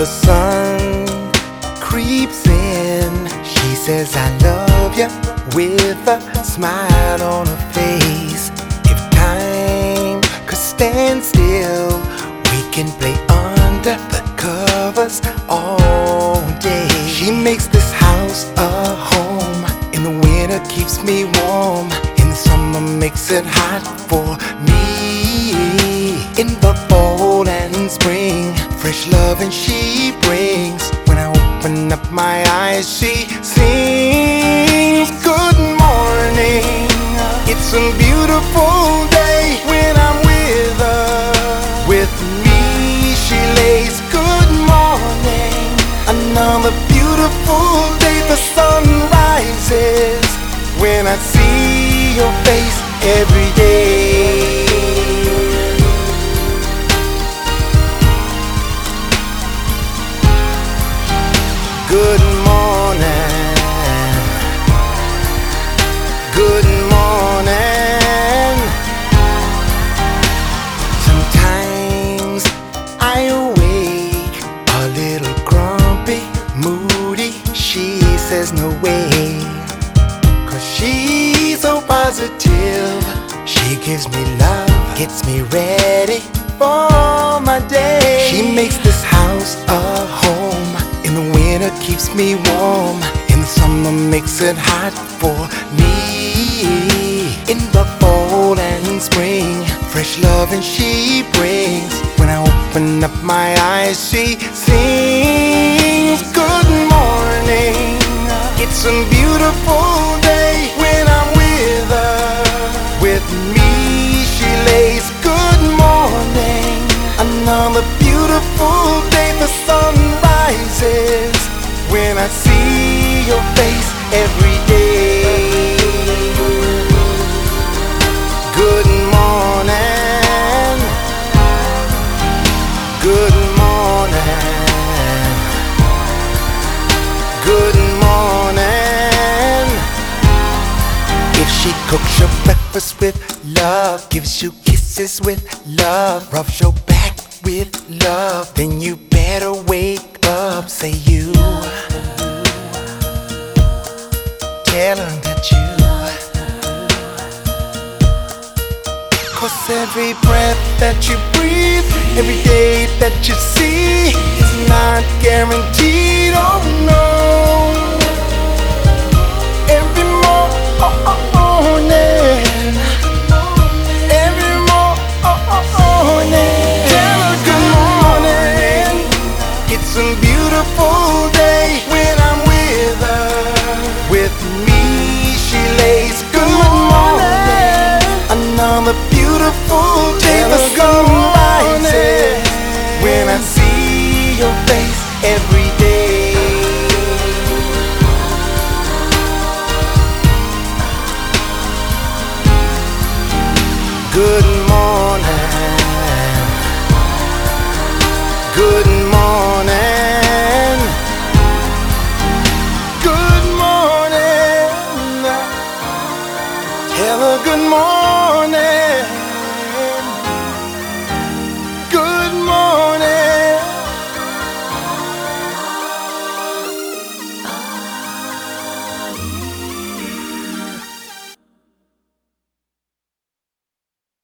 the sun creeps in, she says, I love you with a smile on her face. If time could stand still, we can play under the covers all day. She makes this house a home. In the winter, keeps me warm. In the summer, makes it hot for me. In the fall and spring, fresh love and she my eyes, she sings. Good morning. It's a beautiful day when I'm with her. With me, she lays. Good morning. Another beautiful day. The sun rises when I see your face every day. Positive. She gives me love, gets me ready for my day. She makes this house a home. In the winter, keeps me warm. In the summer, makes it hot for me. In the fall and spring, fresh love and she brings. When I open up my eyes, she sings. Good morning. It's a beautiful beautiful day. The sun rises when I see your face every day. Good morning. Good morning. Good morning. If she cooks your breakfast with love, gives you kisses with love, rubs your back with love, then you better wake up. Say you. Tell her that you. Cause every breath that you breathe, every day that you see is not guaranteed. beautiful day when I'm with her. With me, she lays good morning. Another beautiful day for sunrises. When I see your face every day. Good